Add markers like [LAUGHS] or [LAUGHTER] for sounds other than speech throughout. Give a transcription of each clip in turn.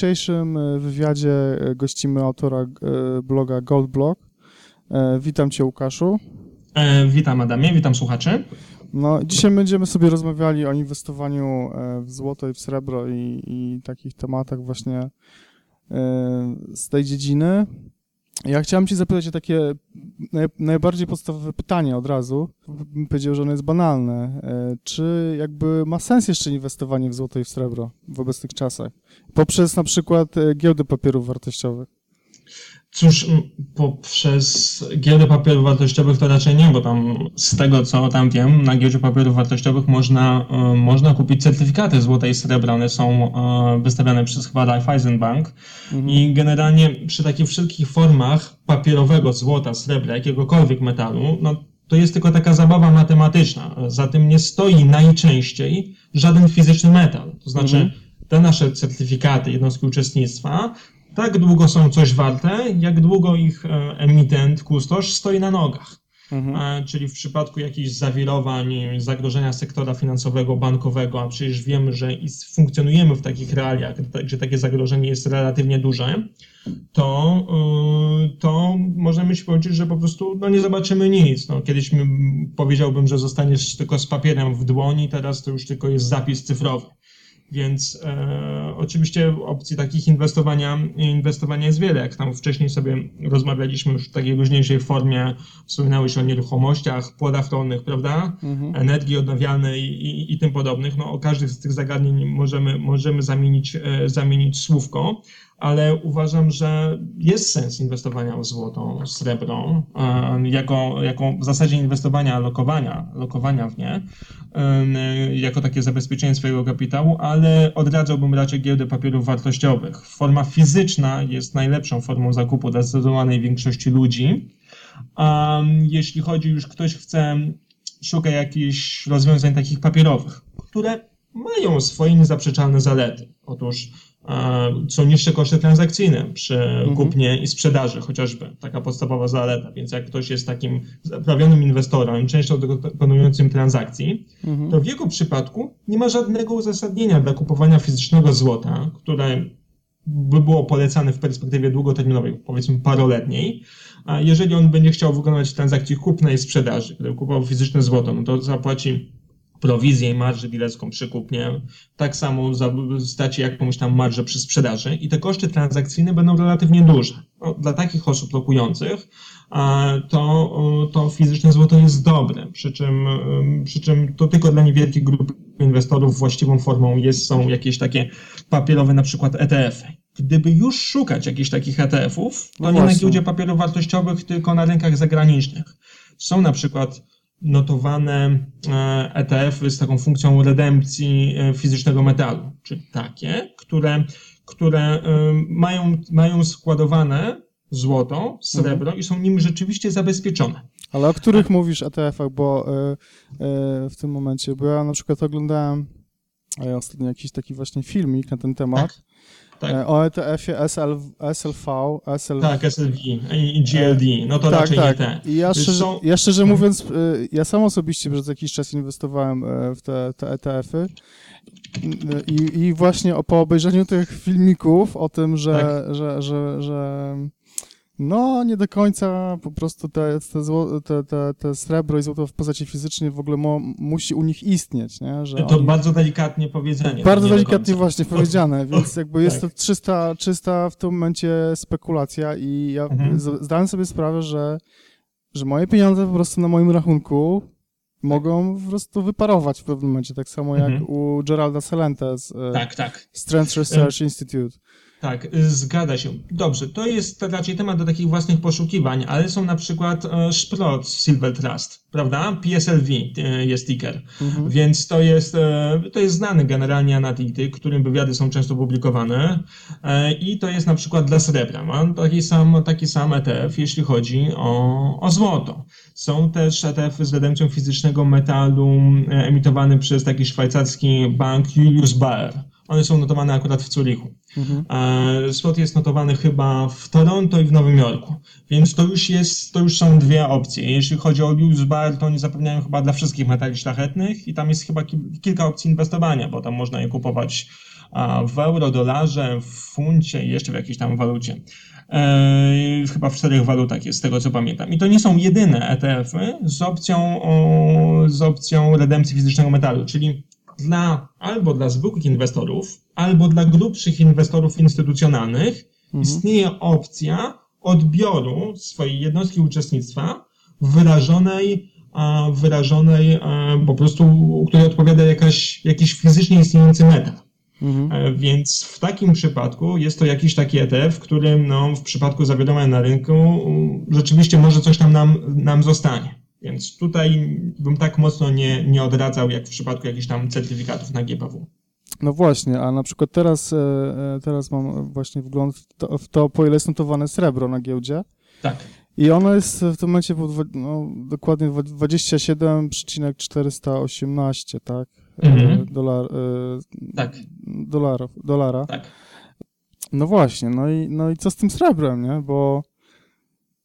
dzisiejszym e, wywiadzie e, gościmy autora bloga Goldblog. Witam Cię, Łukaszu. Witam, Adamie, witam słuchaczy. No, dzisiaj będziemy sobie rozmawiali o inwestowaniu w złoto i w srebro i, i takich tematach właśnie z tej dziedziny. Ja chciałem Cię zapytać o takie naj, najbardziej podstawowe pytanie od razu. Bym powiedział, że ono jest banalne. E, czy jakby ma sens jeszcze inwestowanie w złoto i w srebro w obecnych czasach? Poprzez na przykład e, giełdy papierów wartościowych. Cóż, poprzez giełdę papierów wartościowych to raczej nie, bo tam z tego co tam wiem, na giełdzie papierów wartościowych można, e, można kupić certyfikaty złota i srebra. One są e, wystawiane przez chyba Raiffeisen Bank mhm. i generalnie przy takich wszelkich formach papierowego złota, srebra, jakiegokolwiek metalu, no to jest tylko taka zabawa matematyczna. Za tym nie stoi najczęściej żaden fizyczny metal. To znaczy, mhm. te nasze certyfikaty jednostki uczestnictwa tak długo są coś warte, jak długo ich e, emitent, kustosz stoi na nogach. Mhm. E, czyli w przypadku jakichś zawirowań, zagrożenia sektora finansowego, bankowego, a przecież wiemy, że funkcjonujemy w takich realiach, że takie zagrożenie jest relatywnie duże, to, e, to możemy się powiedzieć, że po prostu no, nie zobaczymy nic. No, kiedyś powiedziałbym, że zostaniesz tylko z papierem w dłoni, teraz to już tylko jest zapis cyfrowy. Więc e, oczywiście opcji takich inwestowania, inwestowania jest wiele. Jak tam wcześniej sobie rozmawialiśmy już w takiej luźniejszej formie, wspominałeś o nieruchomościach, płodach rolnych, prawda? Mhm. Energii odnawialnej i, i, tym podobnych. No, o każdych z tych zagadnień możemy, możemy zamienić, e, zamienić słówko ale uważam, że jest sens inwestowania w złoto, srebro, jako, jako w zasadzie inwestowania, lokowania, lokowania w nie, jako takie zabezpieczenie swojego kapitału, ale odradzałbym raczej giełdę papierów wartościowych. Forma fizyczna jest najlepszą formą zakupu dla zdecydowanej większości ludzi. A jeśli chodzi już ktoś chce, szuka jakichś rozwiązań takich papierowych, które mają swoje niezaprzeczalne zalety. Otóż są niższe koszty transakcyjne przy mhm. kupnie i sprzedaży, chociażby taka podstawowa zaleta. Więc jak ktoś jest takim zaprawionym inwestorem, często dokonującym transakcji, mhm. to w jego przypadku nie ma żadnego uzasadnienia dla kupowania fizycznego złota, które by było polecane w perspektywie długoterminowej, powiedzmy paroletniej. A jeżeli on będzie chciał wykonać transakcję kupna i sprzedaży, gdy kupował fizyczne złoto, no to zapłaci prowizję i marżę dealerską przy kupnie, tak samo straci jakąś tam marżę przy sprzedaży i te koszty transakcyjne będą relatywnie duże. No, dla takich osób lokujących to, to fizyczne złoto jest dobre, przy czym, przy czym to tylko dla niewielkich grup inwestorów właściwą formą jest, są jakieś takie papierowe na przykład ETF-y. Gdyby już szukać jakichś takich ETF-ów, to no nie na giełdzie papierów wartościowych, tylko na rynkach zagranicznych. Są na przykład notowane ETF-y e z taką funkcją redempcji e, fizycznego metalu, czyli takie, które, które e, mają, mają składowane złoto, srebro mhm. i są nim rzeczywiście zabezpieczone. Ale o których A... mówisz ETF-ach, bo w tym momencie, bo ja na przykład oglądałem ostatnio jakiś taki właśnie filmik na ten temat. Tak. Tak. E, o ETF-ie SL, SLV, SLV. Tak, SLV i GLD, no to tak, raczej tak. nie te. I ja szczerze, są... ja szczerze mówiąc, e, ja sam osobiście przez jakiś czas inwestowałem e, w te, te ETF-y i, i właśnie po obejrzeniu tych filmików o tym, że, tak. że, że, że no, nie do końca po prostu te, te, zło, te, te, te srebro i złoto w postaci fizycznej w ogóle mo, musi u nich istnieć, nie? Że to oni... bardzo delikatnie powiedziane. Bardzo delikatnie właśnie powiedziane, [LAUGHS] więc jakby jest tak. to czysta, czysta w tym momencie spekulacja i ja mhm. zdałem sobie sprawę, że, że moje pieniądze po prostu na moim rachunku mogą po prostu wyparować w pewnym momencie, tak samo jak mhm. u Geralda Celente z, e, tak, tak. z Trends Research Institute. Tak, zgadza się. Dobrze, to jest raczej temat do takich własnych poszukiwań, ale są na przykład e, Sprott Silver Trust, prawda? PSLV e, jest ticker, mhm. więc to jest, e, to jest znany generalnie analityk, którym wywiady są często publikowane i to jest na przykład dla srebra. Mam taki sam, taki sam ETF, jeśli chodzi o, o złoto. Są też ETF z redempcją fizycznego metalu emitowany przez taki szwajcarski bank Julius Baer. One są notowane akurat w Zurichu. Mhm. Spot jest notowany chyba w Toronto i w Nowym Jorku. Więc to już jest, to już są dwie opcje. Jeśli chodzi o Lewis Bar, to oni zapewniają chyba dla wszystkich metali szlachetnych i tam jest chyba kilka opcji inwestowania, bo tam można je kupować w euro, dolarze, w funcie i jeszcze w jakiejś tam walucie. E, chyba w czterech walutach jest, z tego co pamiętam. I to nie są jedyne ETF-y z opcją, z opcją redempcji fizycznego metalu, czyli dla, albo dla zwykłych inwestorów, albo dla grubszych inwestorów instytucjonalnych mhm. istnieje opcja odbioru swojej jednostki uczestnictwa wyrażonej, wyrażonej po prostu, której odpowiada jakaś, jakiś fizycznie istniejący metal. Mhm. E, więc w takim przypadku jest to jakiś taki ETF, w którym no, w przypadku zawiadomienia na rynku rzeczywiście może coś tam nam, nam zostanie. Więc tutaj bym tak mocno nie, nie odradzał, jak w przypadku jakichś tam certyfikatów na GPW. No właśnie, a na przykład teraz, e, e, teraz mam właśnie wgląd w to, w to, po ile jest notowane srebro na giełdzie. Tak. I ono jest w tym momencie no, dokładnie 27,418, tak? Mhm. Dolar, tak. Dolarów, dolara. Tak. No właśnie, no i, no i co z tym srebrem, nie? Bo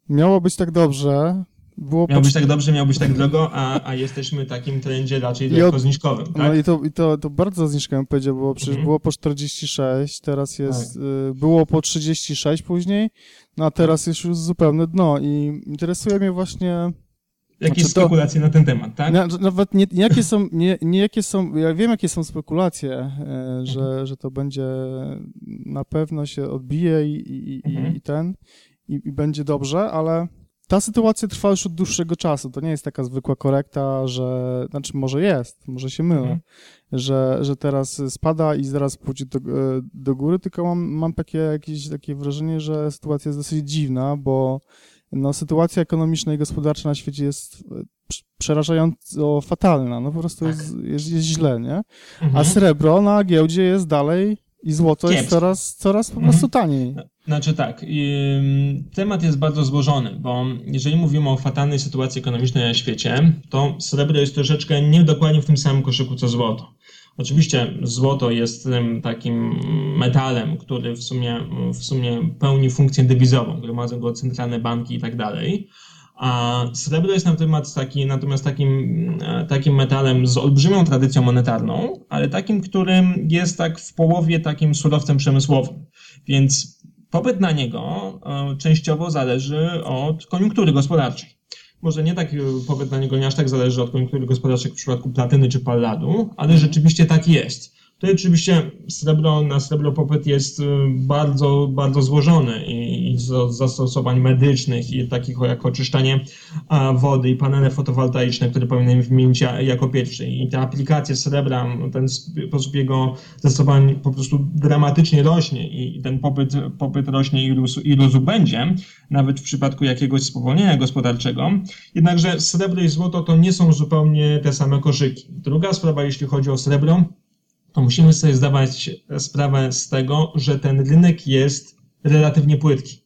miało być tak dobrze, było miał być tak dobrze, miał być tak drogo, a, a jesteśmy w takim trendzie raczej lekko zniżkowym, tak? No i to, i to, to bardzo zniżkowym powiedział, bo przecież mhm. było po 46, teraz jest, tak. y, było po 36 później, no a teraz tak. jest już zupełne dno i interesuje mnie właśnie... Jakieś znaczy spekulacje to, na ten temat, tak? Nawet nie, nie, jakie są, nie, nie jakie są, ja wiem jakie są spekulacje, e, że, mhm. że to będzie na pewno się odbije i, i, mhm. i ten, i, i będzie dobrze, ale ta sytuacja trwa już od dłuższego czasu. To nie jest taka zwykła korekta, że, znaczy może jest, może się mylę, mhm. że, że teraz spada i zaraz pójdzie do, do góry, tylko mam, mam takie, jakieś takie wrażenie, że sytuacja jest dosyć dziwna, bo no, sytuacja ekonomiczna i gospodarcza na świecie jest przerażająco fatalna. No po prostu tak. jest, jest, jest źle, nie? Mhm. A srebro na giełdzie jest dalej i złoto jest coraz, coraz po prostu mhm. taniej. Znaczy tak, temat jest bardzo złożony, bo jeżeli mówimy o fatalnej sytuacji ekonomicznej na świecie, to srebro jest troszeczkę niedokładnie w tym samym koszyku co złoto. Oczywiście złoto jest takim metalem, który w sumie, w sumie pełni funkcję dewizową, gromadzą go centralne banki i tak dalej. A srebro jest natomiast, taki, natomiast takim, takim metalem z olbrzymią tradycją monetarną, ale takim, którym jest tak w połowie takim surowcem przemysłowym. Więc popyt na niego e, częściowo zależy od koniunktury gospodarczej. Może nie tak popyt na niego nie aż tak zależy od koniunktury gospodarczej w przypadku platyny czy palladu, ale rzeczywiście tak jest. To oczywiście srebro, na srebro popyt jest y, bardzo, bardzo złożony i, i zastosowań medycznych i takich jak oczyszczanie wody i panele fotowoltaiczne, które powinienem wymienić jako pierwszy. I te aplikacje srebra, ten sposób jego zastosowań po prostu dramatycznie rośnie i ten popyt, popyt rośnie i rósł, i rósł będzie, nawet w przypadku jakiegoś spowolnienia gospodarczego. Jednakże srebro i złoto to nie są zupełnie te same koszyki. Druga sprawa, jeśli chodzi o srebro, to musimy sobie zdawać sprawę z tego, że ten rynek jest relatywnie płytki.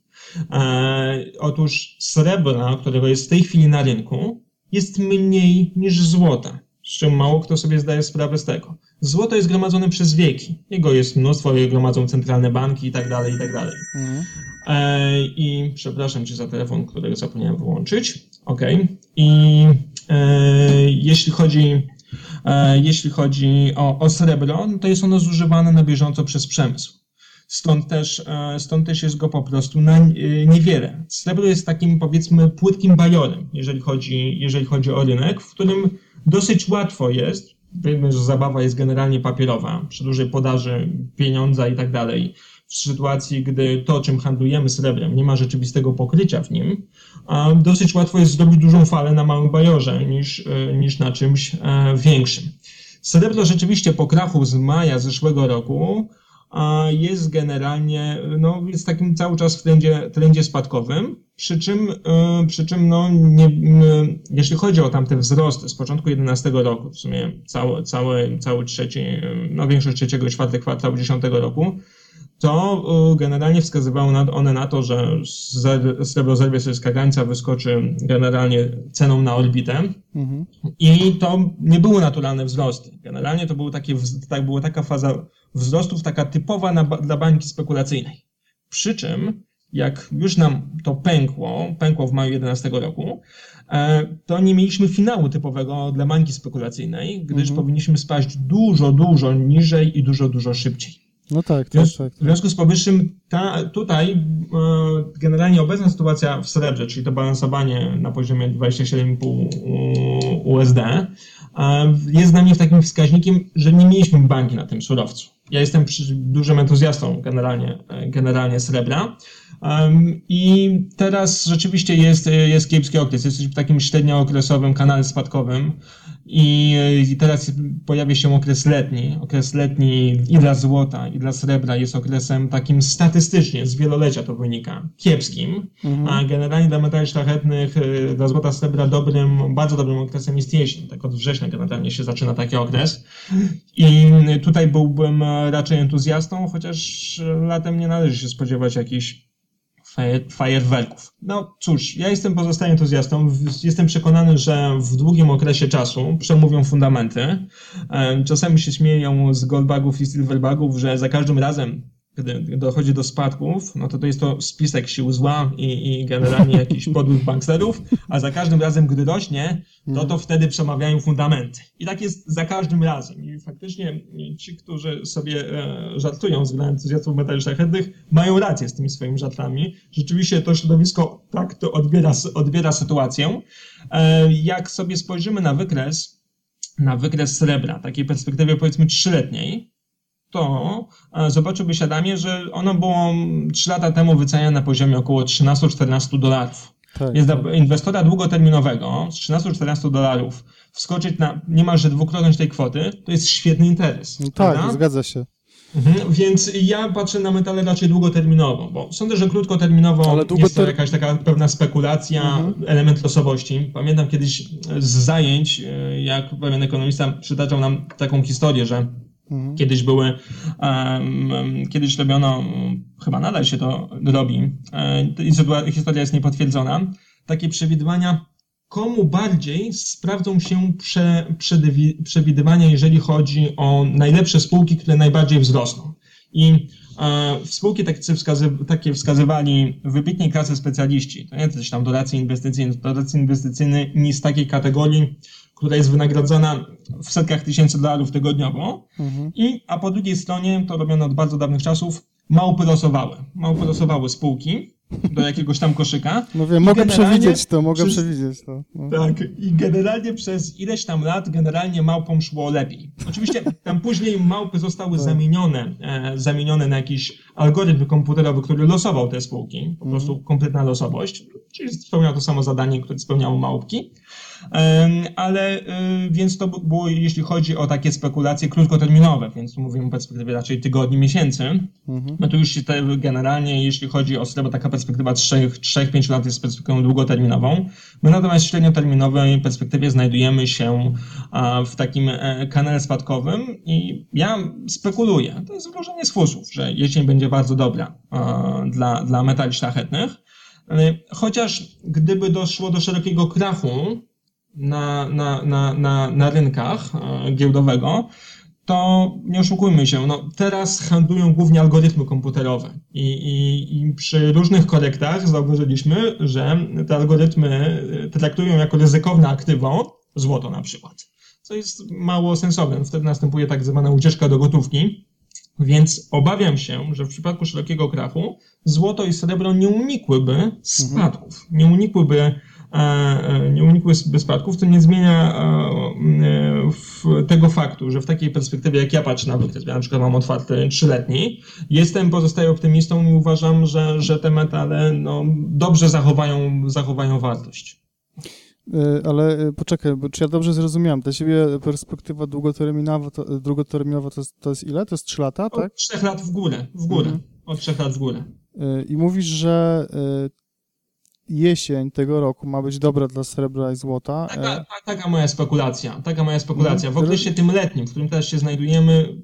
E, otóż srebra, którego jest w tej chwili na rynku, jest mniej niż złota, z czym mało kto sobie zdaje sprawę z tego. Złoto jest gromadzone przez wieki. Jego jest mnóstwo, je gromadzą centralne banki i tak dalej, i tak dalej. Mhm. E, I przepraszam Cię za telefon, którego zapomniałem wyłączyć. Ok. I e, jeśli chodzi E, jeśli chodzi o, o srebro, no to jest ono zużywane na bieżąco przez przemysł. Stąd też, e, stąd też jest go po prostu na e, niewiele. Srebro jest takim powiedzmy płytkim bajorem, jeżeli chodzi, jeżeli chodzi o rynek, w którym dosyć łatwo jest, wiemy, że zabawa jest generalnie papierowa, przy dużej podaży pieniądza i tak dalej, w sytuacji, gdy to, czym handlujemy srebrem, nie ma rzeczywistego pokrycia w nim, dosyć łatwo jest zrobić dużą falę na małym bajorze niż, e, niż na czymś e, większym. Srebro rzeczywiście po krachu z maja zeszłego roku jest generalnie, no, jest takim cały czas w trendzie, trendzie spadkowym, przy czym, e, przy czym no, nie, jeśli chodzi o tamte wzrosty z początku 2011 roku, w sumie cały, cały, cały trzeci, no większość trzeciego i czwarty kwartał 2010 roku, to y, generalnie wskazywały one na to, że srebro zerwie kagańca, wyskoczy generalnie ceną na orbitę mhm. i to nie były naturalne wzrosty. Generalnie to był takie, tak, była taka faza wzrostów, taka typowa na, dla bańki spekulacyjnej. Przy czym, jak już nam to pękło, pękło w maju 2011 roku, e, to nie mieliśmy finału typowego dla bańki spekulacyjnej, gdyż mhm. powinniśmy spaść dużo, dużo niżej i dużo, dużo szybciej. No tak, W tak, związku- tak. W związku z powyższym ta, tutaj e, generalnie obecna sytuacja w srebrze, czyli to balansowanie na poziomie 27,5 USD, e, jest dla mnie takim wskaźnikiem, że nie mieliśmy banki na tym surowcu. Ja jestem przy, dużym entuzjastą generalnie, e, generalnie srebra. Em, I teraz rzeczywiście jest, jest kiepski okres. Jesteśmy w takim średniookresowym kanale spadkowym i, i teraz pojawia się okres letni. Okres letni i dla złota, i dla srebra jest okresem takim statystycznie, z wielolecia to wynika, kiepskim. Mhm. A generalnie dla metali szlachetnych, y, dla złota, srebra dobrym, bardzo dobrym okresem jest jesień. Tak od września generalnie się zaczyna taki okres. I tutaj byłbym raczej entuzjastą, chociaż latem nie należy się spodziewać jakichś fajerwerków. No cóż, ja jestem pozostałym entuzjastą. Jestem przekonany, że w długim okresie czasu przemówią fundamenty. Czasami się śmieją z goldbagów i silverbagów, że za każdym razem, gdy dochodzi do spadków, no to to jest to spisek sił zła i, i generalnie jakichś [LAUGHS] podłych banksterów, a za każdym razem, gdy rośnie, to to wtedy przemawiają fundamenty. I tak jest za każdym razem. I faktycznie ci, którzy sobie e, żartują z entuzjastów metali szlachetnych, mają rację z tymi swoimi żartami. Rzeczywiście to środowisko tak to odbiera, odbiera sytuację. E, jak sobie spojrzymy na wykres, na wykres srebra, takiej perspektywie powiedzmy trzyletniej, to e, zobaczyłby się Adamie, że ono było 3 lata temu wyceniane na poziomie około 13-14 dolarów. tak, Więc tak. dla inwestora długoterminowego z 13-14 dolarów wskoczyć na niemalże dwukrotność tej kwoty, to jest świetny interes. No prawda? tak, zgadza się. Mhm, więc ja patrzę na metale raczej długoterminowo, bo sądzę, że krótkoterminowo Ale jest to długoter- jakaś taka pewna spekulacja, Mhm. element losowości. Pamiętam kiedyś z zajęć, e, jak pewien ekonomista przytaczał nam taką historię, że Mhm. Kiedyś były, em, kiedyś robiono, chyba nadal się to robi, e, historia jest niepotwierdzona, takie przewidywania, komu bardziej sprawdzą się prze, przewidywania, jeżeli chodzi o najlepsze spółki, które najbardziej wzrosną. I e, spółki takie, wskazy, takie wskazywali wybitnej klasy specjaliści, to nie coś tam dotacji inwestycyjne, dotacji inwestycyjne nie z takiej kategorii, która jest wynagradzana w setkach tysięcy dolarów tygodniowo, Mhm. i, a po drugiej stronie, to robiono od bardzo dawnych czasów, małpy losowały. Małpy losowały spółki do jakiegoś tam koszyka. No wiem, mogę przewidzieć to, mogę przez- przewidzieć to. No. Tak, i generalnie przez ileś tam lat generalnie małpom szło lepiej. Oczywiście tam później małpy zostały Tak. zamienione, e, zamienione na jakiś algorytm komputerowy, który losował te spółki, po prostu kompletna losowość, czyli spełniał to samo zadanie, które spełniały małpki. Ale y, więc to było, jeśli chodzi o takie spekulacje krótkoterminowe, więc mówimy o perspektywie raczej tygodni, miesięcy. Mhm. No to już się te, generalnie, jeśli chodzi o srebro, taka perspektywa 3-5 lat jest perspektywą długoterminową. My natomiast w średnioterminowej perspektywie znajdujemy się w takim e, kanale spadkowym i ja spekuluję, to jest włożenie z fusów, że jesień będzie bardzo dobra dla, dla metali szlachetnych. Chociaż gdyby doszło do szerokiego krachu na, na, na, na, na rynkach e, giełdowego, to nie oszukujmy się, no teraz handlują głównie algorytmy komputerowe. I, i, i przy różnych korektach zauważyliśmy, że te algorytmy e, traktują jako ryzykowne aktywo złoto na przykład, co jest mało sensowne. Wtedy następuje tak zwana ucieczka do gotówki, więc obawiam się, że w przypadku szerokiego krachu złoto i srebro nie unikłyby spadków, nie unikłyby nie unikłyby spadków, to nie zmienia e, e, tego faktu, że w takiej perspektywie, jak ja patrzę na wykres, ja na przykład mam otwarty trzyletni, jestem pozostaję optymistą i uważam, że, że te metale no, dobrze zachowają, zachowają wartość. Ale poczekaj, bo czy ja dobrze zrozumiałem? Dla ciebie perspektywa długoterminowa to, długoterminowa to, jest, to jest ile? To jest 3 lata, tak? Od trzech lat w górę, w górę. Mhm. Od trzech lat w górę. I mówisz, że jesień tego roku ma być dobra dla srebra i złota. Taka, e, ta- taka moja spekulacja, taka moja spekulacja. W Mhm. okresie tym letnim, w którym teraz się znajdujemy,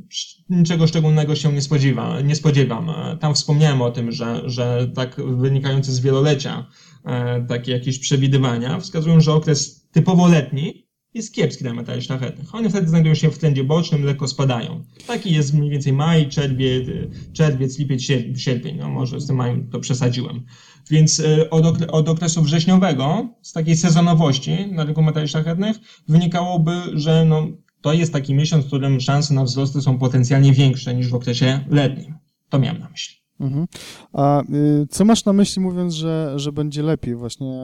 niczego szczególnego się nie spodziewam. Nie spodziewam. E, Tam wspomniałem o tym, że, że tak wynikające z wielolecia e, takie jakieś przewidywania wskazują, że okres typowo letni jest kiepski dla metali szlachetnych. One wtedy znajdują się w trendzie bocznym, lekko spadają. Taki jest mniej więcej maj, czerwiec, czerwiec lipiec, sier- sierpień. No może z tym majem to przesadziłem. Więc e, od, od okresu wrześniowego, z takiej sezonowości na rynku metali szlachetnych, wynikałoby, że no, to jest taki miesiąc, w którym szanse na wzrosty są potencjalnie większe niż w okresie letnim. To miałem na myśli. Mhm. A y, co masz na myśli mówiąc, że, że będzie lepiej właśnie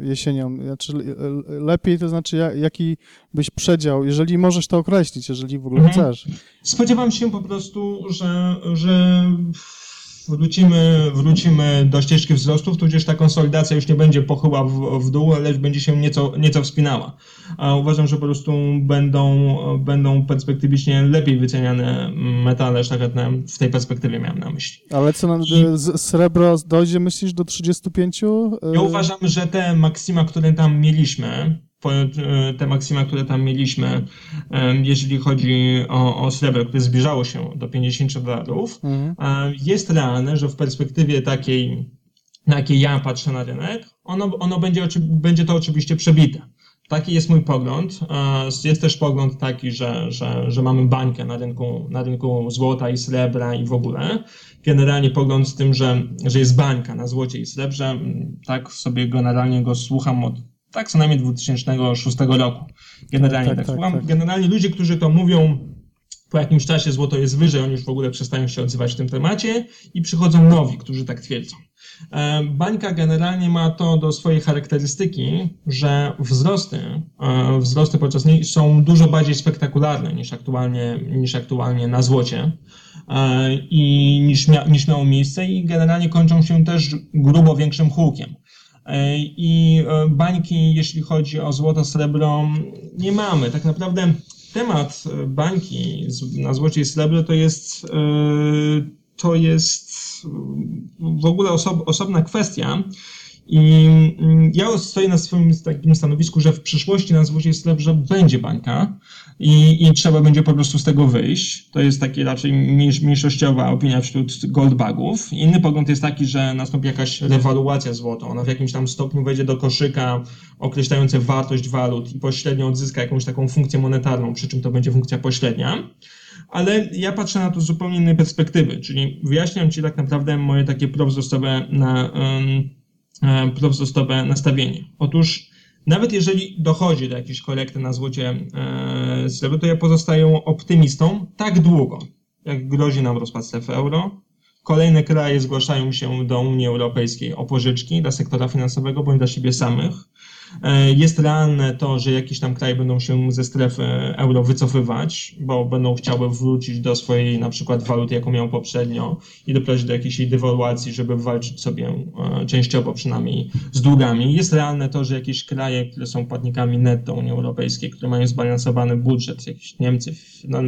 y, jesienią? Znaczy, y, lepiej to znaczy jak, jaki byś przedział, jeżeli możesz to określić, jeżeli w ogóle Mhm. chcesz. Spodziewam się po prostu, że, że wrócimy, wrócimy do ścieżki wzrostów, tudzież ta konsolidacja już nie będzie pochyła w, w dół, lecz będzie się nieco, nieco wspinała. A uważam, że po prostu będą, będą perspektywicznie lepiej wyceniane metale szlachetne w tej perspektywie miałem na myśli. Ale co, nam- I- z, srebro dojdzie myślisz do 35? Y, Ja uważam, że te maksima, które tam mieliśmy, te maksima, które tam mieliśmy, em, jeżeli chodzi o, o srebro, które zbliżało się do 50 dolarów, e, jest realne, że w perspektywie takiej, na jakiej ja patrzę na rynek, ono, ono będzie, będzie to oczywiście przebite. Taki jest mój pogląd. E, Jest też pogląd taki, że, że, że mamy bańkę na rynku, na rynku złota i srebra i w ogóle. Generalnie pogląd z tym, że, że jest bańka na złocie i srebrze. mm, Tak sobie generalnie go słucham od tak co najmniej 2006 roku. Generalnie Tak, tak, tak, słucham. tak. Generalnie ludzie, którzy to mówią, po jakimś czasie złoto jest wyżej, oni już w ogóle przestają się odzywać w tym temacie i przychodzą nowi, którzy tak twierdzą. Bańka generalnie ma to do swojej charakterystyki, że wzrosty, e, wzrosty podczas niej są dużo bardziej spektakularne niż aktualnie, niż aktualnie na złocie e, i niż, mia, niż miało miejsce i generalnie kończą się też grubo większym hukiem. E, I e, bańki, jeśli chodzi o złoto, srebro, nie mamy. Tak naprawdę temat e, bańki na złocie i srebro to jest, to jest e, w ogóle osob, osobna kwestia. I mm, ja stoję na swoim takim stanowisku, że w przyszłości na złocie i srebrze będzie bańka i, i trzeba będzie po prostu z tego wyjść. To jest taki raczej mniejsz, mniejszościowa opinia wśród goldbagów. Inny pogląd jest taki, że nastąpi jakaś rewaluacja złota. Ona w jakimś tam stopniu wejdzie do koszyka określające wartość walut i pośrednio odzyska jakąś taką funkcję monetarną, przy czym to będzie funkcja pośrednia. Ale ja patrzę na to z zupełnie innej perspektywy, czyli wyjaśniam Ci tak naprawdę moje takie prowzrostowe, na, um, nastawienie. Otóż nawet jeżeli dochodzi do jakiejś korekty na złocie e, srebro, to ja pozostaję optymistą tak długo, jak grozi nam rozpad strefy euro. Kolejne kraje zgłaszają się do Unii Europejskiej o pożyczki dla sektora finansowego bądź dla siebie samych. E, Jest realne to, że jakieś tam kraje będą się ze strefy euro wycofywać, bo będą chciały wrócić do swojej na przykład waluty, jaką miał poprzednio i doprowadzić do jakiejś jej dewaluacji, żeby walczyć sobie e, częściowo przynajmniej z długami. Jest realne to, że jakieś kraje, które są płatnikami netto Unii Europejskiej, które mają zbalansowany budżet, jakieś Niemcy, no,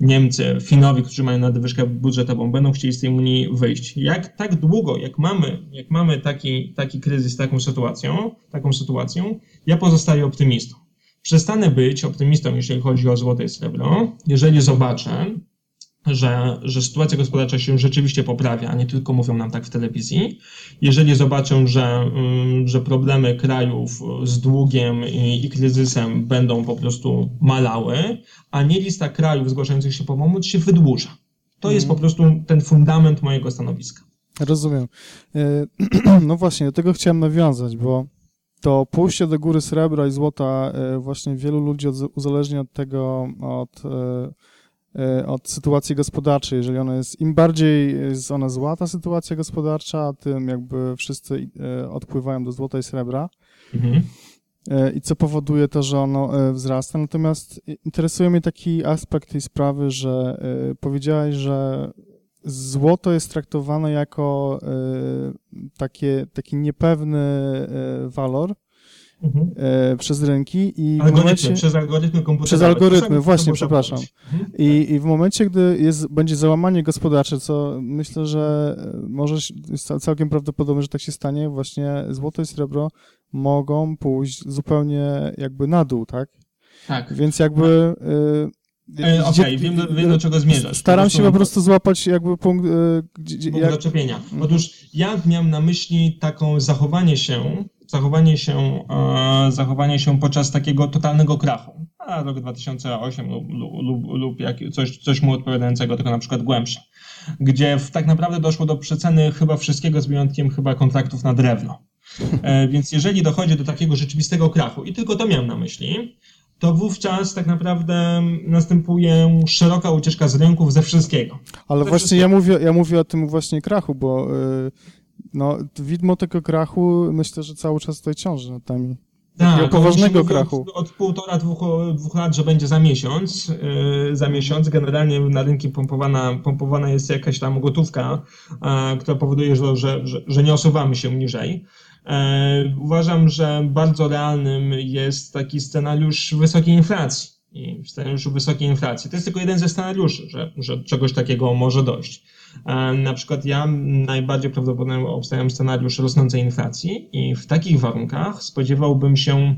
Niemcy, Finowie, którzy mają nadwyżkę budżetową, będą chcieli z tej Unii wyjść. Jak tak długo, jak mamy, jak mamy taki, taki kryzys, taką sytuacją, taką sytuacją, ja pozostaję optymistą. Przestanę być optymistą, jeżeli chodzi o złote i srebro, jeżeli zobaczę, że, że sytuacja gospodarcza się rzeczywiście poprawia, a nie tylko mówią nam tak w telewizji. Jeżeli zobaczę, że, mm, że problemy krajów z długiem i, i kryzysem będą po prostu malały, a nie lista krajów zgłaszających się po pomoc się wydłuża. To jest po prostu ten fundament mojego stanowiska. Rozumiem. Y, [CLEARS THROAT] No właśnie, do tego chciałem nawiązać, bo to pójście do góry srebra i złota y, właśnie wielu ludzi od- uzależnia od tego, od, y, y, od sytuacji gospodarczej. Jeżeli ona jest, im bardziej jest ona zła, ta sytuacja gospodarcza, tym jakby wszyscy odpływają do złota i srebra. Mhm. E, i co powoduje to, że ono e, wzrasta. Natomiast interesuje mnie taki aspekt tej sprawy, że e, powiedziałeś, że złoto jest traktowane jako e, takie, taki niepewny e, walor Mhm. e, przez rynki i Algorytmy, momencie... przez algorytmy komputerowe. Przez algorytmy, właśnie, przepraszam. Mhm. I, I w momencie, gdy jest, będzie załamanie gospodarcze, co myślę, że może jest cał- całkiem prawdopodobne, że tak się stanie, właśnie złoto i srebro mogą pójść zupełnie jakby na dół, tak? Tak. Więc jakby. y, E, Okej, wiem, do- wiem do czego zmierzasz. Staram się po prostu złapać jakby punkt. y, Gdzie, gdzie, punkt jak, zaczepienia. Mhm. Otóż ja miałem na myśli taką zachowanie się, zachowanie się, e, zachowanie się podczas takiego totalnego krachu. A rok 2008 lub, lub, lub, lub jak, coś, coś mu odpowiadającego, tylko na przykład głębsze. Gdzie w, tak naprawdę doszło do przeceny chyba wszystkiego z wyjątkiem chyba kontraktów na drewno. E, więc jeżeli dochodzi do takiego rzeczywistego krachu, i tylko to miałem na myśli, to wówczas tak naprawdę następuje szeroka ucieczka z rynków ze wszystkiego. Ale Ze właśnie ja mówię, ja mówię o tym właśnie krachu, bo y, no, widmo tego krachu myślę, że cały czas tutaj ciąży nad nami. Tak, poważnego krachu. Od, półtora, dwóch, dwóch lat, że będzie za miesiąc. Yy, za miesiąc generalnie na rynki pompowana, pompowana jest jakaś tam gotówka, która powoduje, że, że, że, że nie osuwamy się niżej. E, uważam, że bardzo realnym jest taki scenariusz wysokiej inflacji. I w scenariuszu wysokiej inflacji. To jest tylko jeden ze scenariuszy, że, że czegoś takiego może dojść. E, Na przykład ja najbardziej prawdopodobnie obstawiam scenariusz rosnącej inflacji i w takich warunkach spodziewałbym się,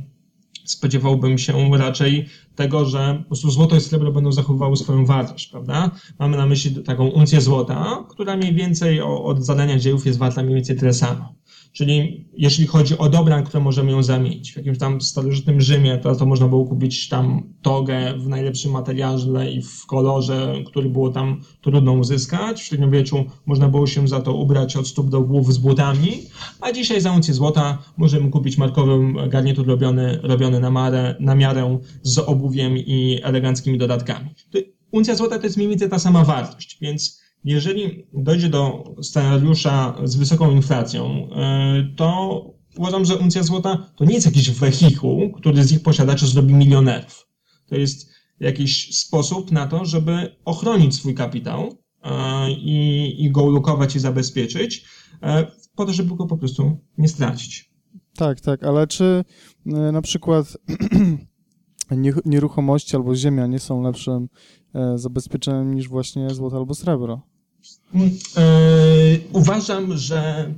spodziewałbym się raczej tego, że po prostu złoto i srebro będą zachowywały swoją wartość, prawda? Mamy na myśli taką uncję złota, która mniej więcej od zadania dziejów jest warta mniej więcej tyle samo. Czyli jeśli chodzi o dobra, które możemy ją zamienić. W jakimś tam starożytnym Rzymie to, to można było kupić tam togę w najlepszym materiale i w kolorze, który było tam trudno uzyskać. W średniowieczu można było się za to ubrać od stóp do głów z butami, a dzisiaj za uncję złota możemy kupić markowy garnitur robiony, robiony na, marę, na miarę z obuwiem i eleganckimi dodatkami. Uncja złota to jest mniej więcej ta sama wartość, więc jeżeli dojdzie do scenariusza z wysoką inflacją, yy, to uważam, że uncja złota to nie jest jakiś wehikuł, który z ich posiadaczy zrobi milionerów. To jest jakiś sposób na to, żeby ochronić swój kapitał yy, i, i go ulokować i zabezpieczyć, yy, po to, żeby go po prostu nie stracić. Tak, tak, ale czy na przykład [CLEARS THROAT] nieruchomości albo ziemia nie są lepszym e, zabezpieczeniem niż właśnie złoto albo srebro? Mm, e, uważam, że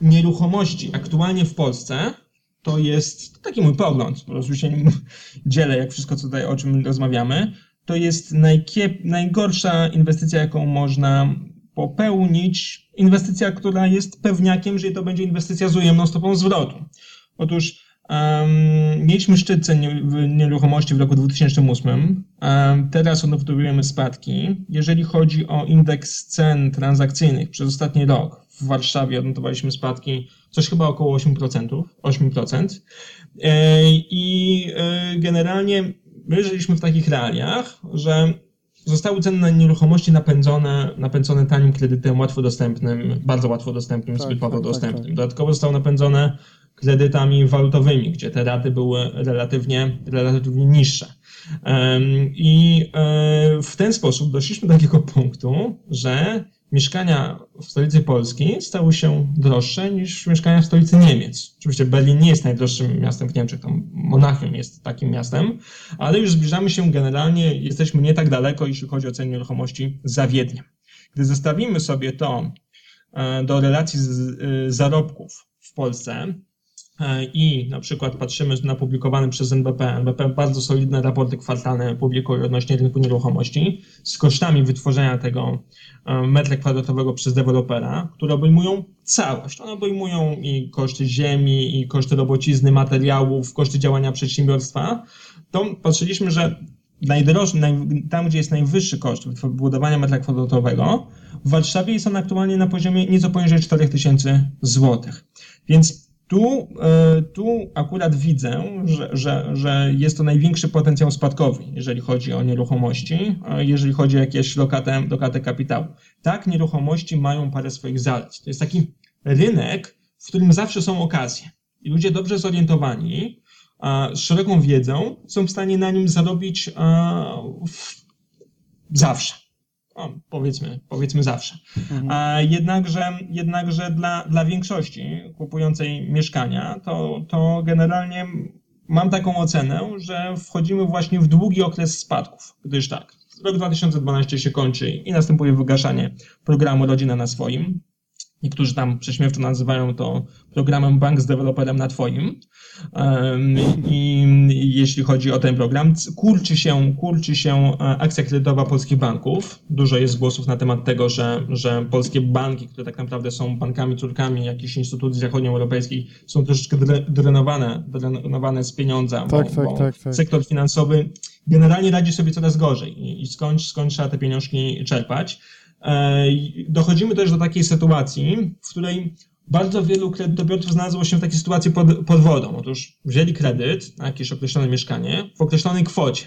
nieruchomości aktualnie w Polsce to jest taki mój pogląd, po prostu się nim [LAUGHS] dzielę, jak wszystko tutaj o czym rozmawiamy. To jest najkiep, najgorsza inwestycja, jaką można popełnić. Inwestycja, która jest pewniakiem, że to będzie inwestycja z ujemną stopą zwrotu. Otóż Um, mieliśmy szczyt cen nieruchomości w roku 2008. Um, teraz odnotowujemy spadki. Jeżeli chodzi o indeks cen transakcyjnych przez ostatni rok w Warszawie odnotowaliśmy spadki coś chyba około 8%. 8%. E, I e, generalnie my żyliśmy w takich realiach, że zostały ceny na nieruchomości napędzone, napędzone tanim kredytem łatwo dostępnym, bardzo łatwo dostępnym, Tak, zbyt łatwo tak, tak, dostępnym. tak. Dodatkowo zostały napędzone kredytami walutowymi, gdzie te raty były relatywnie, relatywnie niższe. I e, w ten sposób doszliśmy do takiego [LAUGHS] punktu, że mieszkania w stolicy Polski stały się droższe niż mieszkania w stolicy Niemiec. Oczywiście Berlin nie jest najdroższym miastem w Niemczech, tam Monachium jest takim miastem, ale już zbliżamy się generalnie, jesteśmy nie tak daleko, jeśli chodzi o ceny nieruchomości za Wiedniem. Gdy zestawimy sobie to e, do relacji z, e, zarobków w Polsce, i na przykład patrzymy na publikowany przez NBP, NBP bardzo solidne raporty kwartalne publikuje odnośnie rynku nieruchomości z kosztami wytworzenia tego e, metra kwadratowego przez dewelopera, które obejmują całość. One obejmują i koszty ziemi, i koszty robocizny, materiałów, koszty działania przedsiębiorstwa. To patrzyliśmy, że najdroższy, naj, tam gdzie jest najwyższy koszt budowania metra kwadratowego, w Warszawie jest on aktualnie na poziomie nieco poniżej 4000 złotych. Więc tu, e, tu akurat widzę, że, że, że jest to największy potencjał spadkowy, jeżeli chodzi o nieruchomości, jeżeli chodzi o jakieś lokatę, lokatę kapitału. Tak, nieruchomości mają parę swoich zalet. To jest taki rynek, w którym zawsze są okazje. I ludzie dobrze zorientowani, z szeroką wiedzą są w stanie na nim zarobić zawsze. O, powiedzmy, powiedzmy zawsze. Mhm. Jednakże, jednakże dla, dla większości kupującej mieszkania, to, to generalnie mam taką ocenę, że wchodzimy właśnie w długi okres spadków, gdyż tak, rok 2012 się kończy i następuje wygaszanie programu Rodzina na swoim. Niektórzy tam prześmiewczo nazywają to programem bank z deweloperem na twoim. I jeśli chodzi o ten program, kurczy się, kurczy się e, akcja kredytowa polskich banków. Dużo jest głosów na temat tego, że, że polskie banki, które tak naprawdę są bankami córkami jakichś instytucji zachodnioeuropejskich, są troszeczkę dre- drenowane, drenowane z pieniądza, Tak, bo, tak, bo tak, tak. sektor finansowy generalnie radzi sobie coraz gorzej i, i skąd, skąd trzeba te pieniążki czerpać. E, Dochodzimy też do takiej sytuacji, w której bardzo wielu kredytobiorców znalazło się w takiej sytuacji pod, pod wodą. Otóż wzięli kredyt na jakieś określone mieszkanie w określonej kwocie.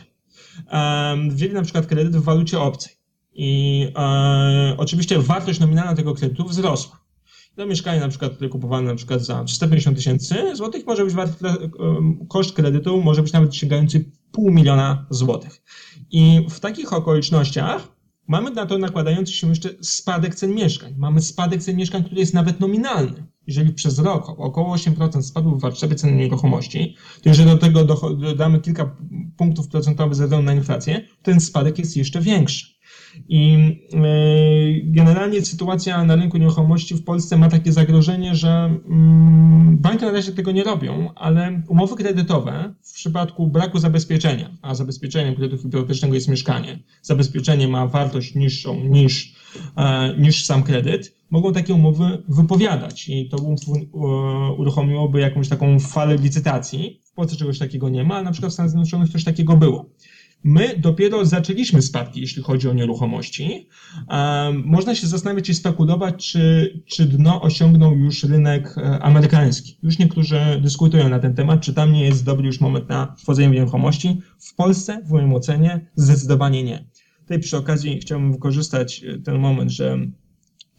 Um, wzięli na przykład kredyt w walucie obcej. I e, oczywiście wartość nominalna tego kredytu wzrosła. To mieszkanie na przykład kupowane na przykład za 450 tysięcy złotych może być wart, e, koszt kredytu może być nawet sięgający pół miliona złotych. I w takich okolicznościach mamy na to nakładający się jeszcze spadek cen mieszkań. Mamy spadek cen mieszkań, który jest nawet nominalny. Jeżeli przez rok około 8% spadł w Warszawie ceny nieruchomości, to jeżeli do tego dodamy kilka punktów procentowych ze względu na inflację, ten spadek jest jeszcze większy. I e, generalnie sytuacja na rynku nieruchomości w Polsce ma takie zagrożenie, że mm, banki na razie tego nie robią, ale umowy kredytowe w przypadku braku zabezpieczenia, a zabezpieczeniem kredytu hipotecznego jest mieszkanie, zabezpieczenie ma wartość niższą niż, e, niż sam kredyt, mogą takie umowy wypowiadać i to uruchomiłoby jakąś taką falę licytacji. W Polsce czegoś takiego nie ma, ale na przykład w Stanach Zjednoczonych coś takiego było. My dopiero zaczęliśmy spadki, jeśli chodzi o nieruchomości. Można się zastanawiać i spekulować, czy, czy dno osiągnął już rynek e, amerykański. Już niektórzy dyskutują na ten temat, czy tam nie jest dobry już moment na wchodzenie w nieruchomości. W Polsce, w moim ocenie, zdecydowanie nie. Tutaj przy okazji chciałbym wykorzystać e, ten moment, że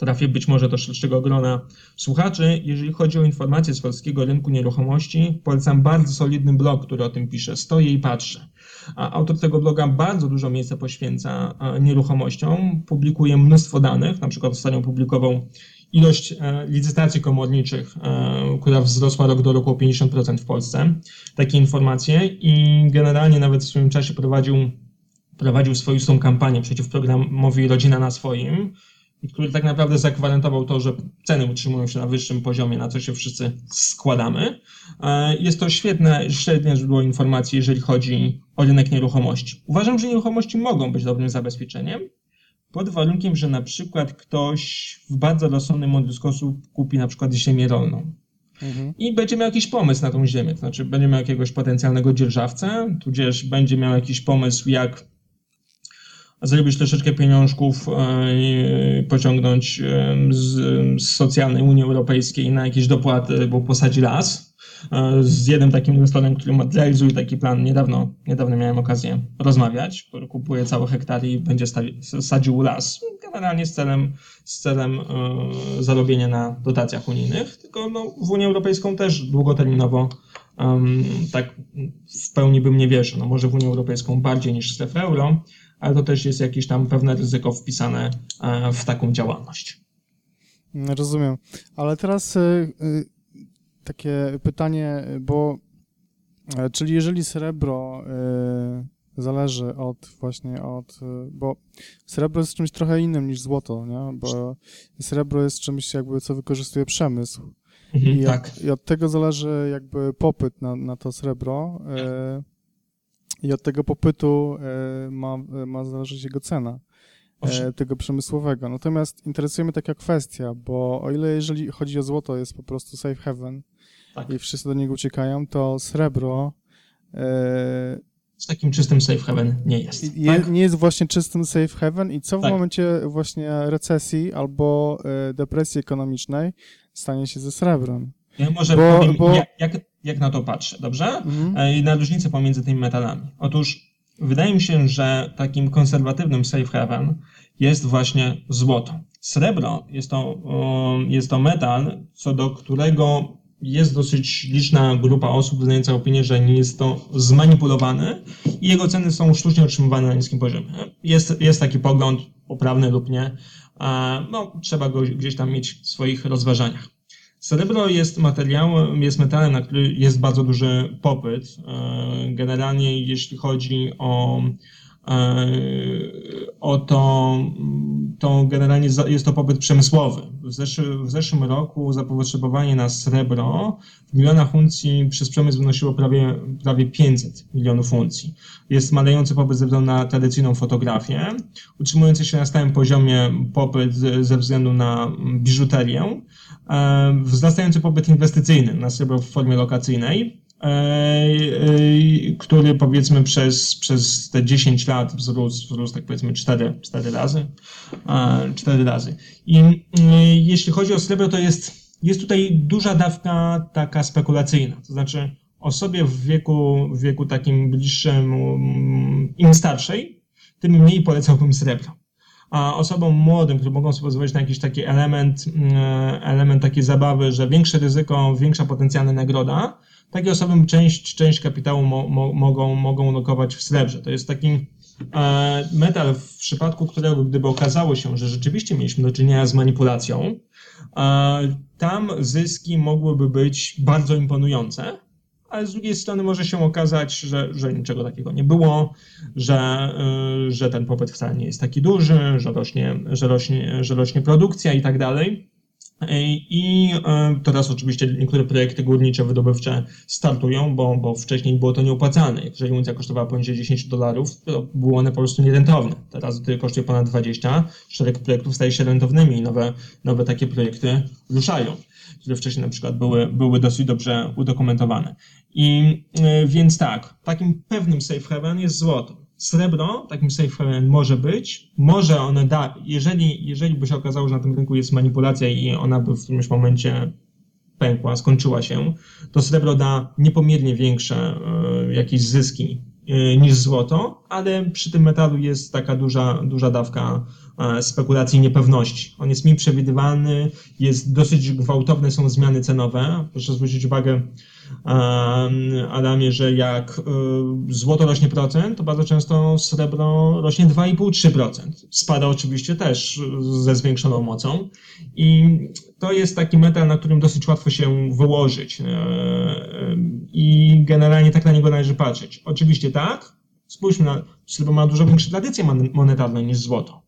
trafię być może do szerszego grona słuchaczy. Jeżeli chodzi o informacje z polskiego rynku nieruchomości, polecam bardzo solidny blog, który o tym pisze. Stoję i patrzę. A autor tego bloga bardzo dużo miejsca poświęca nieruchomościom, publikuje mnóstwo danych, na przykład ostatnio opublikował ilość e, licytacji komorniczych, e, która wzrosła rok do roku o 50% w Polsce. Takie informacje i generalnie nawet w swoim czasie prowadził, prowadził swoistą kampanię przeciw programowi Rodzina na swoim, który tak naprawdę zagwarantował to, że ceny utrzymują się na wyższym poziomie, na co się wszyscy składamy. E, jest to świetne, średnie źródło informacji, jeżeli chodzi o rynek nieruchomości. Uważam, że nieruchomości mogą być dobrym zabezpieczeniem, pod warunkiem, że na przykład ktoś w bardzo rozsądny, mądry sposób kupi na przykład ziemię rolną. Mhm. I będzie miał jakiś pomysł na tą ziemię, to znaczy będzie miał jakiegoś potencjalnego dzierżawcę, tudzież będzie miał jakiś pomysł, jak zrobić troszeczkę pieniążków, e, pociągnąć z, z socjalnej Unii Europejskiej na jakieś dopłaty, bo posadzi las. E, z jednym takim inwestorem, który realizuje taki plan, niedawno, niedawno miałem okazję rozmawiać, kupuje cały hektar i będzie sadził las, generalnie z celem, z celem e, zarobienia na dotacjach unijnych, tylko no, w Unię Europejską też długoterminowo tak w pełni bym nie wierzył. No, może w Unię Europejską bardziej niż strefę euro, ale to też jest jakieś tam pewne ryzyko wpisane e, w taką działalność. Rozumiem. Ale teraz e, e, takie pytanie, bo czyli jeżeli srebro zależy od właśnie od, bo srebro jest czymś trochę innym niż złoto, nie? Bo srebro jest czymś jakby, co wykorzystuje przemysł. Mhm, I, tak. od, I od tego zależy jakby popyt na, na to srebro. I od tego popytu e, ma, ma zależeć jego cena. E, tego przemysłowego. Natomiast interesuje mnie taka kwestia, bo o ile jeżeli chodzi o złoto jest po prostu safe haven tak. i wszyscy do niego uciekają, to srebro e, z takim czystym safe haven nie jest. Je, tak? Nie jest właśnie czystym safe haven i co w tak. momencie właśnie recesji albo depresji ekonomicznej stanie się ze srebrem? Ja może bo, powiem, bo... Jak, jak, jak, na to patrzę, dobrze? Mhm. E, I na różnicę pomiędzy tymi metalami. Otóż wydaje mi się, że takim konserwatywnym safe haven jest właśnie złoto. Srebro jest to, jest to metal, co do którego jest dosyć liczna grupa osób wyznająca opinię, że nie jest to zmanipulowany i jego ceny są sztucznie utrzymywane na niskim poziomie. Jest, jest taki pogląd, poprawny lub nie, no, trzeba go gdzieś tam mieć w swoich rozważaniach. Srebro jest materiałem, jest metalem, na który jest bardzo duży popyt. E, generalnie jeśli chodzi o e, o to, to generalnie jest to popyt przemysłowy. W, zeszły, w zeszłym roku zapotrzebowanie na srebro w milionach uncji przez przemysł wynosiło prawie, prawie 500 milionów uncji. Jest malejący popyt ze względu na tradycyjną fotografię, utrzymujący się na stałym poziomie popyt ze względu na biżuterię, wzrastający popyt inwestycyjny na srebro w formie lokacyjnej, E, e, który powiedzmy przez, przez te 10 lat wzrósł, wzrósł tak powiedzmy 4, 4 razy. 4 razy. I jeśli chodzi o srebro, to jest jest tutaj duża dawka taka spekulacyjna. To znaczy, osobie w wieku, w wieku takim bliższym, mm, im starszej, tym mniej polecałbym srebro. A osobom młodym, które mogą sobie pozwolić na jakiś taki element, mm, element takiej zabawy, że większe ryzyko, większa potencjalna nagroda, takie osoby część, część kapitału mo, mo, mogą, mogą lokować w srebrze. To jest taki e, metal, w przypadku którego gdyby okazało się, że rzeczywiście mieliśmy do czynienia z manipulacją, e, tam zyski mogłyby być bardzo imponujące, ale z drugiej strony może się okazać, że, że niczego takiego nie było, że, y, że ten popyt wcale nie jest taki duży, że rośnie, że rośnie, że rośnie produkcja i tak dalej. I y, teraz oczywiście niektóre projekty górnicze, wydobywcze startują, bo, bo wcześniej było to nieopłacalne. Jeżeli uncja kosztowała poniżej 10 dolarów, to były one po prostu nierentowne. Teraz, gdy kosztuje ponad 20, szereg projektów staje się rentownymi i nowe, nowe takie projekty ruszają które wcześniej na przykład były, były dosyć dobrze udokumentowane. I y, więc tak, takim pewnym safe haven jest złoto. Srebro takim safe może być, może one da, jeżeli, jeżeli by się okazało, że na tym rynku jest manipulacja i ona by w którymś momencie pękła, skończyła się, to srebro da niepomiernie większe y, jakieś zyski y, niż złoto, ale przy tym metalu jest taka duża, duża dawka spekulacji i niepewności. On jest mniej przewidywalny, jest dosyć gwałtowne są zmiany cenowe. Proszę zwrócić uwagę, Adamie, że jak e, złoto rośnie procent, to bardzo często srebro rośnie 2,5-3%. Spada oczywiście też ze zwiększoną mocą i to jest taki metal, na którym dosyć łatwo się wyłożyć e, i generalnie tak na niego należy patrzeć. Oczywiście tak, spójrzmy na, srebro ma dużo większe tradycje monetarne niż złoto.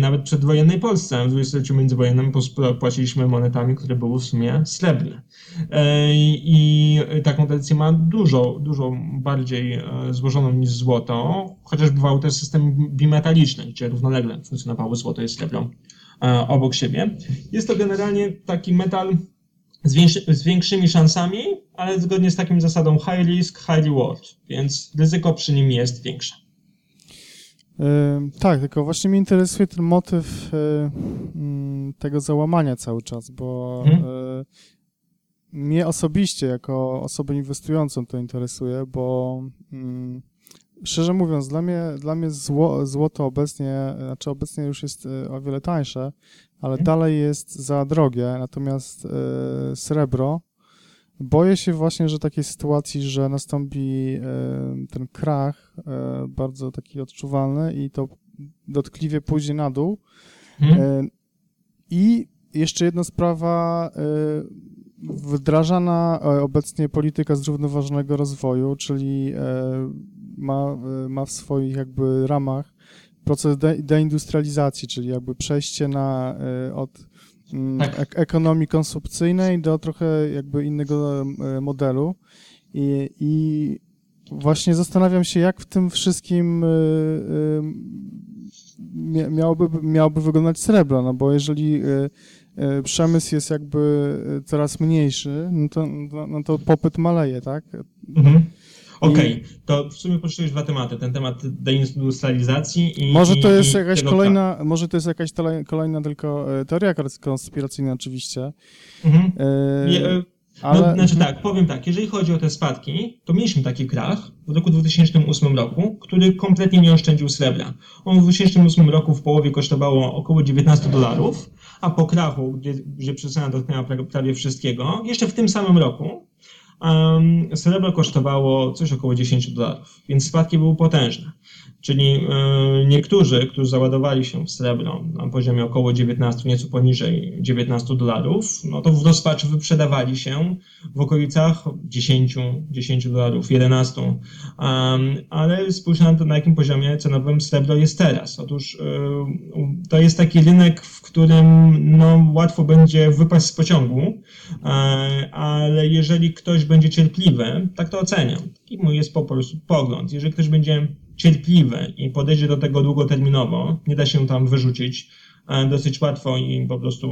Nawet przedwojennej Polsce, w dwudziestoleciu międzywojennym płaciliśmy monetami, które były w sumie srebrne. E, I taką tradycję ma dużo, dużo bardziej e, złożoną niż złoto, chociaż bywały też systemy bimetaliczne, gdzie równolegle funkcjonowały złoto i srebro e, obok siebie. Jest to generalnie taki metal z, większy, z, większymi szansami, ale zgodnie z takim zasadą high risk, high reward, więc ryzyko przy nim jest większe. Tak, tylko właśnie mnie interesuje ten motyw y, mm, tego załamania cały czas, bo hmm. mnie osobiście, jako osobę inwestującą to interesuje, bo mm, szczerze mówiąc, dla mnie, dla mnie zło, złoto obecnie, znaczy obecnie już jest y, o wiele tańsze, ale hmm. dalej jest za drogie, natomiast srebro Boję się właśnie, że takiej sytuacji, że nastąpi e, ten krach e, bardzo taki odczuwalny i to dotkliwie pójdzie na dół. Hmm. I jeszcze jedna sprawa, wdrażana obecnie polityka zrównoważonego rozwoju, czyli ma, ma w swoich jakby ramach proces de deindustrializacji, czyli jakby przejście na, od tak. ek ekonomii konsumpcyjnej do trochę jakby innego e, modelu. I, I, właśnie zastanawiam się, jak w tym wszystkim e, e, miałoby, miałoby wyglądać srebro, no bo jeżeli przemysł jest jakby coraz mniejszy, no to, no, no to popyt maleje, tak? Mhm. Okej, okay. to w sumie poruszyłeś dwa tematy. Ten temat deindustrializacji i. Może to jest jakaś kolejna, może to jest jakaś kolejna tylko e, teoria konspiracyjna, oczywiście. Mhm. E, Je, e, ale... No, znaczy tak, powiem tak, jeżeli chodzi o te spadki, to mieliśmy taki krach w roku 2008 roku, który kompletnie nie oszczędził srebra. On w 2008 roku w połowie kosztowało około 19 dolarów, a po krachu, gdzie, gdzie przecena dotknęła prawie wszystkiego, jeszcze w tym samym roku um, srebro kosztowało coś około 10 dolarów, więc spadki były potężne. Czyli e, niektórzy, którzy załadowali się w srebro na poziomie około 19, nieco poniżej 19 dolarów, no to w rozpaczy wyprzedawali się w okolicach 10, 10 dolarów, 11. ale spójrz na to, na jakim poziomie cenowym srebro jest teraz. Otóż e, to jest taki rynek, w którym no, łatwo będzie wypaść z pociągu, e, ale jeżeli ktoś będzie cierpliwy, tak to oceniam. Taki mój jest po prostu pogląd. Jeżeli ktoś będzie cierpliwy i podejdzie do tego długoterminowo, nie da się tam wyrzucić dosyć łatwo i po prostu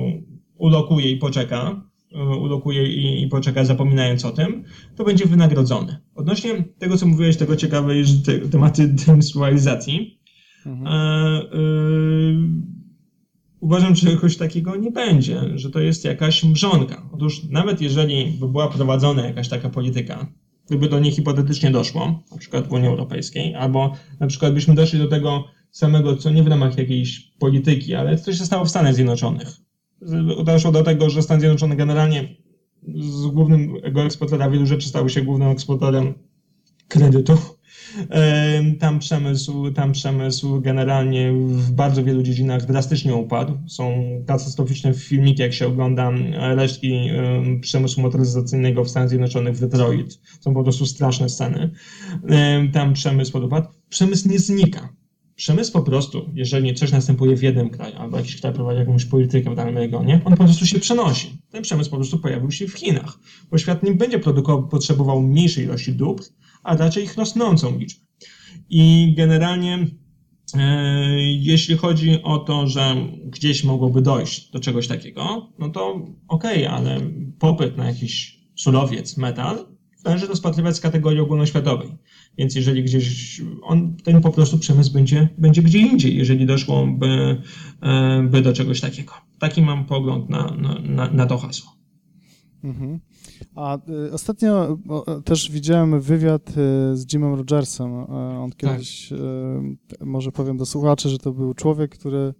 ulokuje i poczeka, e, ulokuje i, i poczeka zapominając o tym, to będzie wynagrodzony. Odnośnie tego, co mówiłeś, tego ciekawej te, tematy [LAUGHS] deindustrializacji, mhm. e, e, uważam, że czegoś takiego nie będzie, że to jest jakaś mrzonka. Otóż nawet jeżeli by była prowadzona jakaś taka polityka, gdyby do niej hipotetycznie doszło, na przykład w Unii Europejskiej, albo na przykład byśmy doszli do tego samego, co nie w ramach jakiejś polityki, ale co się stało w Stanach Zjednoczonych. Doszło do tego, że Stany Zjednoczone generalnie z głównego eksportera wielu rzeczy stały się głównym eksporterem kredytu. Tam przemysł, tam przemysł generalnie w bardzo wielu dziedzinach drastycznie upadł. Są katastroficzne filmiki, jak się ogląda resztki przemysłu motoryzacyjnego w Stanach Zjednoczonych, w Detroit. Są po prostu straszne sceny. Tam przemysł upadł. Przemysł nie znika. Przemysł po prostu, jeżeli coś następuje w jednym kraju, albo jakiś kraj prowadzi jakąś politykę w danym regionie, on po prostu się przenosi. Ten przemysł po prostu pojawił się w Chinach, bo świat nie będzie produkował, potrzebował mniejszej ilości dóbr, a raczej ich rosnącą liczbę. I generalnie, e, jeśli chodzi o to, że gdzieś mogłoby dojść do czegoś takiego, no to okej, okay, ale popyt na jakiś surowiec, metal, należy rozpatrywać z kategorii ogólnoświatowej. Więc jeżeli gdzieś on, ten po prostu przemysł będzie, będzie gdzie indziej, jeżeli doszłoby e, by do czegoś takiego. Taki mam pogląd na, na, na to hasło. Mhm. A y, ostatnio y, też widziałem wywiad y, z Jimem Rogersem. On tak. kiedyś, tak. może powiem do słuchaczy, że to był człowiek, który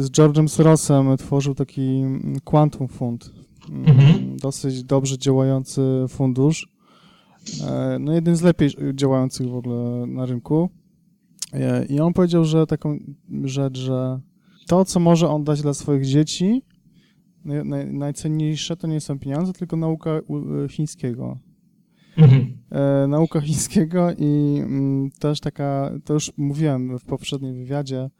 z George'em Sorosem tworzył taki mm, Quantum Fund. Mm, mhm. Dosyć dobrze działający fundusz. No jeden z lepiej działających w ogóle na rynku. I on powiedział, że taką rzecz, że to, co może on dać dla swoich dzieci, naj, najcenniejsze to nie są pieniądze, tylko nauka e, chińskiego. Mhm. E, nauka chińskiego i mm, też taka, to już mówiłem w poprzednim wywiadzie,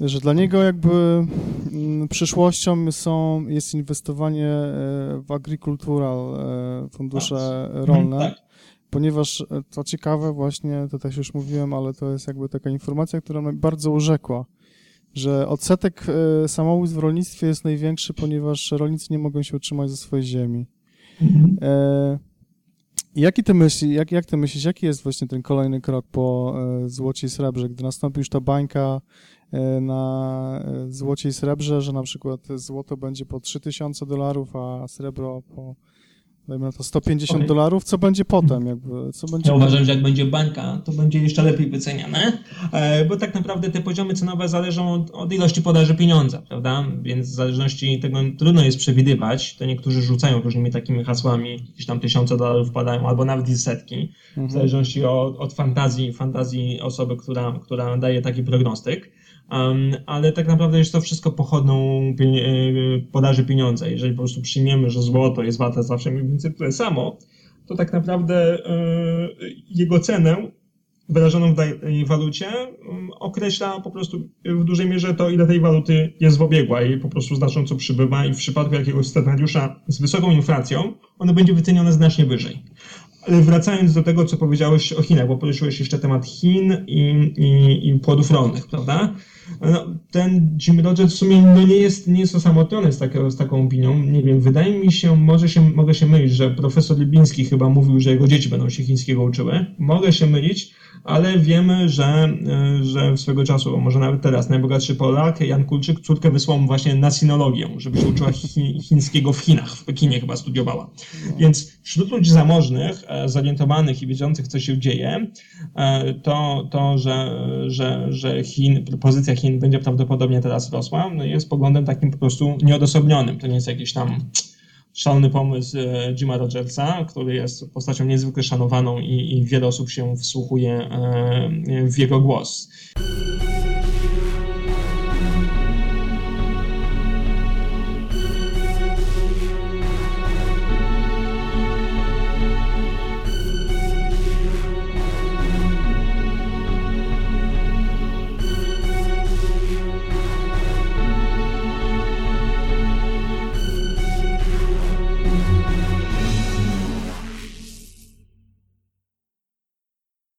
że dla niego jakby mm, przyszłością są, jest inwestowanie e, w agricultural, fundusze tak. rolne, tak. ponieważ co ciekawe właśnie, to też już mówiłem, ale to jest jakby taka informacja, która mnie bardzo urzekła że odsetek e, samobójstw w rolnictwie jest największy, ponieważ rolnicy nie mogą się utrzymać ze swojej ziemi. Mhm. E, jaki ty myślisz, jak, jak ty myślisz, jaki jest właśnie ten kolejny krok po e, złocie i srebrze, gdy nastąpi już ta bańka na złocie i srebrze, że na przykład złoto będzie po 3000 dolarów, a srebro po dajmy na to 150 okay. dolarów, co będzie potem? Jakby, co będzie ja uważam, że jak będzie bańka, to będzie jeszcze lepiej wyceniane, e, bo tak naprawdę te poziomy cenowe zależą od, od, ilości podaży pieniądza, prawda? Więc w zależności tego trudno jest przewidywać, to niektórzy rzucają różnymi takimi hasłami, jakieś tam tysiące dolarów wpadają, albo nawet i setki, mhm. w zależności od, od fantazji, fantazji osoby, która, która daje taki prognostyk. Ale tak naprawdę jest to wszystko pochodną e, podaży pieniądza. Jeżeli po prostu przyjmiemy, że złoto jest warte zawsze mniej więcej tyle samo, to tak naprawdę y, jego cenę wyrażoną w danej walucie określa po prostu w dużej mierze to, ile tej waluty jest w obiegu, a jej po prostu znacząco przybywa i w przypadku jakiegoś scenariusza z wysoką inflacją, ono będzie wycenione znacznie wyżej. Ale wracając do tego, co powiedziałeś o Chinach, bo poruszyłeś jeszcze temat Chin i, i, i płodów rolnych, prawda? No, ten Jim Rogers w sumie no nie, jest, nie jest osamotniony z, taką, z taką opinią. Nie wiem, wydaje mi się, może się, mogę się mylić, że profesor Libiński chyba mówił, że jego dzieci będą się chińskiego uczyły. Mogę się mylić, ale wiemy, że, e, że swego czasu, może nawet teraz, najbogatszy Polak, Jan Kulczyk, córkę wysłał mu właśnie na sinologię, żeby się uczyła chi chińskiego w Chinach, w Pekinie chyba studiowała. Więc wśród ludzi zamożnych, e, zorientowanych i wiedzących, co się dzieje, e, to, to że, że, że Chin, pozycja Chin będzie prawdopodobnie teraz rosła, no jest poglądem takim po prostu nieodosobnionym. To nie jest jakiś tam szalony pomysł e, Jima Rogersa, który jest postacią niezwykle szanowaną i, i wiele osób się wsłuchuje e, w jego głos.